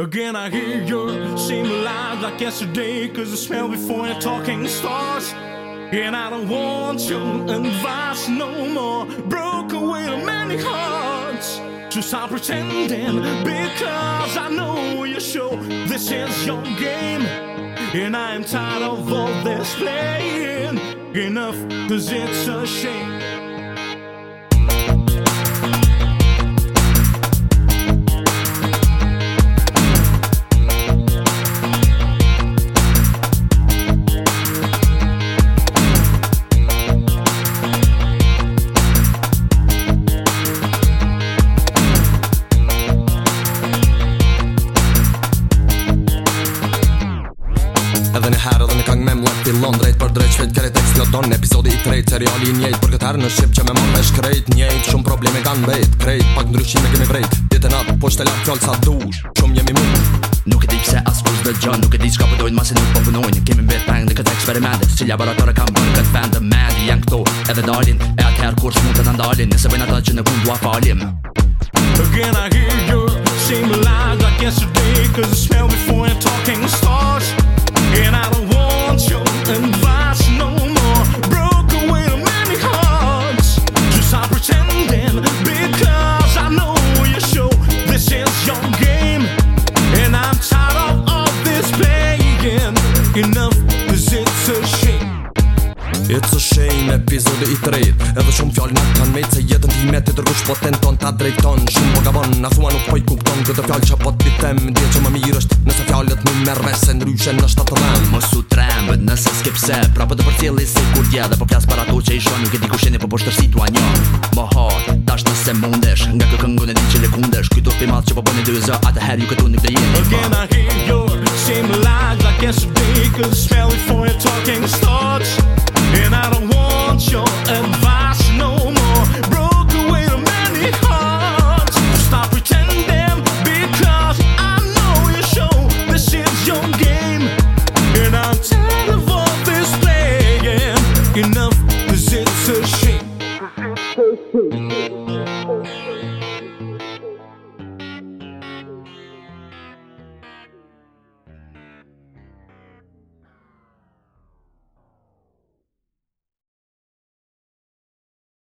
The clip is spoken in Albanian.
Again, I hear your same alive like yesterday, cause the smell before your talking starts. And I don't want your advice no more. Broke away to many hearts. to stop pretending, because I know you show this is your game. And I'm tired of all this playing. Enough, cause it's a shame. Edhe në kang me më lefti londrejt Për drejt shvejt kërejt eksploton në episodi i trejt Seriali i njejt për këtë herë në shqip që me më me shkrejt Njejt shumë probleme kanë bejt Krejt pak ndryshime kemi vrejt Djetë e natë po shtela fjollë sa dush Shumë jemi mu Nuk e di pse asë kus dhe gjon Nuk e di qka pëdojnë po masin nuk po pënojnë Kemi mbet peng në këtë eksperimente Si laboratore kam bërë këtë fan dhe mend Jan këto edhe dalin E atëher kur s'mu të nëndalin Nëse bëjnë ata që në kundua falim Gena hi gjo si më laga It's a shame episode i tret Edhe shumë fjallin atë kanë mejtë Se jetën ti me të të rush po të nton të drejton Shumë po gabon, a thua nuk poj kupton Këtë fjall që po të bitem Ndje që më mirë është nëse fjallet më mërme Se në ryshe në shtatë rëm Më su trem, nëse skip se Pra po të përcili se kur dje Dhe po fjasë para to që i shon Nuk e di ku shenje po po shtërsi tua një Mo ha, tash mundesh Nga e di madh po këtu nuk I your same for talking Boom.